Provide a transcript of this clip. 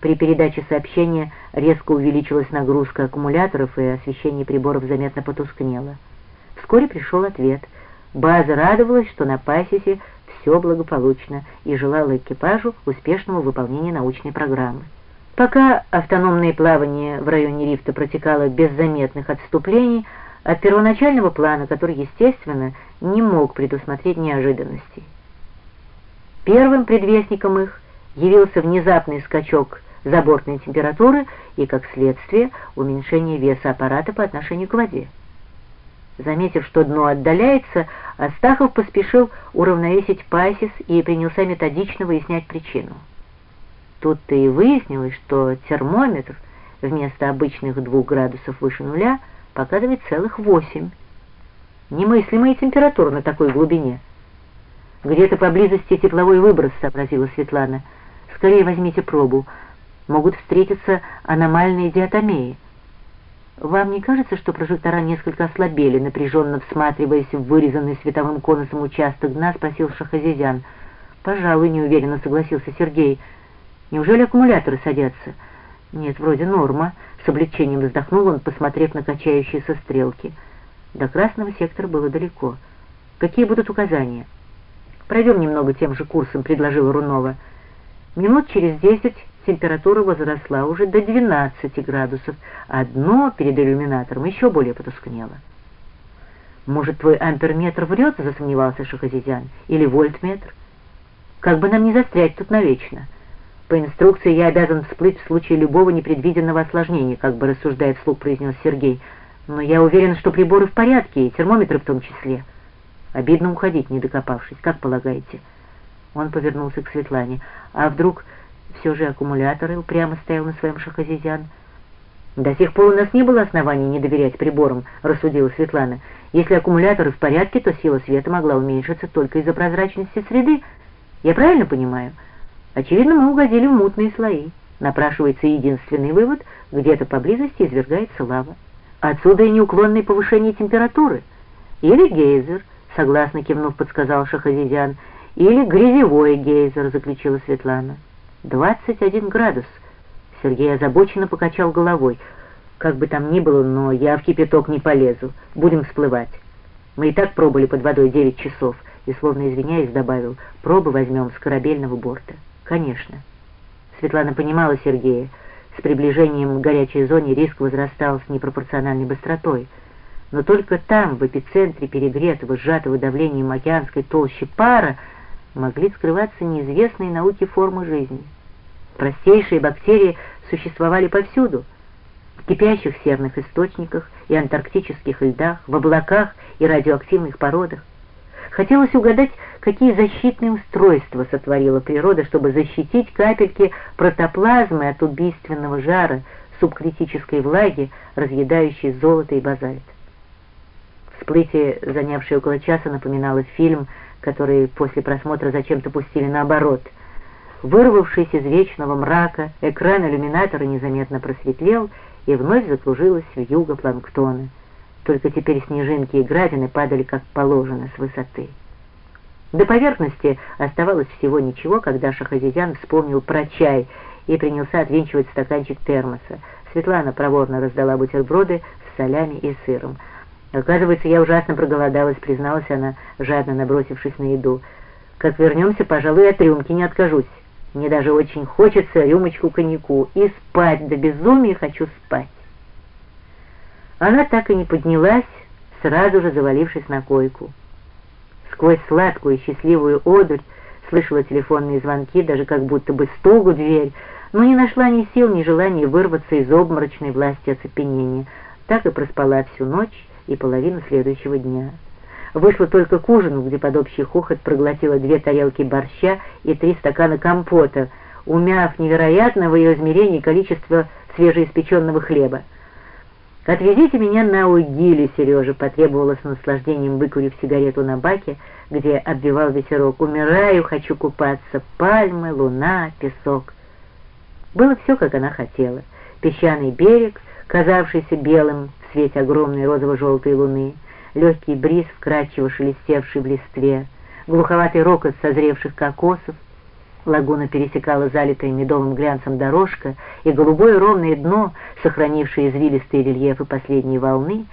При передаче сообщения резко увеличилась нагрузка аккумуляторов, и освещение приборов заметно потускнело. Вскоре пришел ответ. База радовалась, что на Пасисе все благополучно, и желала экипажу успешного выполнения научной программы. Пока автономное плавание в районе рифта протекало без заметных отступлений от первоначального плана, который, естественно, не мог предусмотреть неожиданностей. Первым предвестником их явился внезапный скачок забортной температуры и, как следствие, уменьшение веса аппарата по отношению к воде. Заметив, что дно отдаляется, Астахов поспешил уравновесить пасис и принялся методично выяснять причину. Тут-то и выяснилось, что термометр вместо обычных двух градусов выше нуля показывает целых восемь. Немыслимая температура на такой глубине. «Где-то поблизости тепловой выброс», — сообразила Светлана. «Скорее возьмите пробу. Могут встретиться аномальные диатомеи». «Вам не кажется, что прожектора несколько ослабели?» Напряженно всматриваясь в вырезанный световым конусом участок дна, спросил Шахазизян. «Пожалуй, неуверенно согласился Сергей». Неужели аккумуляторы садятся? Нет, вроде норма. С облегчением вздохнул он, посмотрев на качающиеся стрелки. До красного сектора было далеко. Какие будут указания? Пройдем немного тем же курсом, предложила Рунова. Минут через десять температура возросла уже до 12 градусов, а дно перед иллюминатором еще более потускнело. «Может, твой амперметр врет?» — засомневался Шахазизян. «Или вольтметр? Как бы нам не застрять тут навечно?» По инструкции я обязан всплыть в случае любого непредвиденного осложнения, как бы рассуждая вслух, произнес Сергей. Но я уверен, что приборы в порядке, и термометры в том числе. Обидно уходить, не докопавшись, как полагаете? Он повернулся к Светлане. А вдруг все же аккумуляторы упрямо стоял на своем шахазизян? До сих пор у нас не было оснований не доверять приборам, рассудила Светлана. Если аккумуляторы в порядке, то сила света могла уменьшиться только из-за прозрачности среды. Я правильно понимаю? — Очевидно, мы угодили в мутные слои. Напрашивается единственный вывод, где-то поблизости извергается лава. Отсюда и неуклонное повышение температуры. Или гейзер, согласно кивнув, подсказал Шахазидян, или грязевой гейзер, заключила Светлана. «Двадцать один градус». Сергей озабоченно покачал головой. «Как бы там ни было, но я в кипяток не полезу. Будем всплывать. Мы и так пробыли под водой девять часов». И, словно извиняясь, добавил, «Пробы возьмем с корабельного борта». Конечно. Светлана понимала Сергея. С приближением к горячей зоне риск возрастал с непропорциональной быстротой. Но только там, в эпицентре перегретого, сжатого давлением океанской толщи пара, могли скрываться неизвестные науке формы жизни. Простейшие бактерии существовали повсюду, в кипящих серных источниках и антарктических льдах, в облаках и радиоактивных породах. Хотелось угадать, какие защитные устройства сотворила природа, чтобы защитить капельки протоплазмы от убийственного жара, субкритической влаги, разъедающей золото и базальт. Всплытие, занявшее около часа, напоминало фильм, который после просмотра зачем-то пустили наоборот. Вырвавшись из вечного мрака, экран иллюминатора незаметно просветлел и вновь закружилась в юго планктона только теперь снежинки и градины падали как положено с высоты. До поверхности оставалось всего ничего, когда Шахазизян вспомнил про чай и принялся отвинчивать стаканчик термоса. Светлана проворно раздала бутерброды с солями и сыром. «Оказывается, я ужасно проголодалась», — призналась она, жадно набросившись на еду. «Как вернемся, пожалуй, от рюмки не откажусь. Мне даже очень хочется рюмочку коньяку. И спать до безумия хочу спать». Она так и не поднялась, сразу же завалившись на койку. Сквозь сладкую и счастливую одурь слышала телефонные звонки, даже как будто бы стук в дверь, но не нашла ни сил, ни желания вырваться из обморочной власти оцепенения. Так и проспала всю ночь и половину следующего дня. Вышла только к ужину, где под общий хохот проглотила две тарелки борща и три стакана компота, умяв невероятно в ее измерении количество свежеиспеченного хлеба. «Отвезите меня на Угиле, Сережа», — потребовала с наслаждением, выкурив сигарету на баке, где обвивал ветерок. «Умираю, хочу купаться. Пальмы, луна, песок». Было все, как она хотела. Песчаный берег, казавшийся белым свете огромной розово-желтой луны, легкий бриз, вкрадчиво шелестевший в листве, глуховатый рокот созревших кокосов, Лагуна пересекала залитая медовым глянцем дорожка, и голубое ровное дно, сохранившее извилистые рельефы последней волны,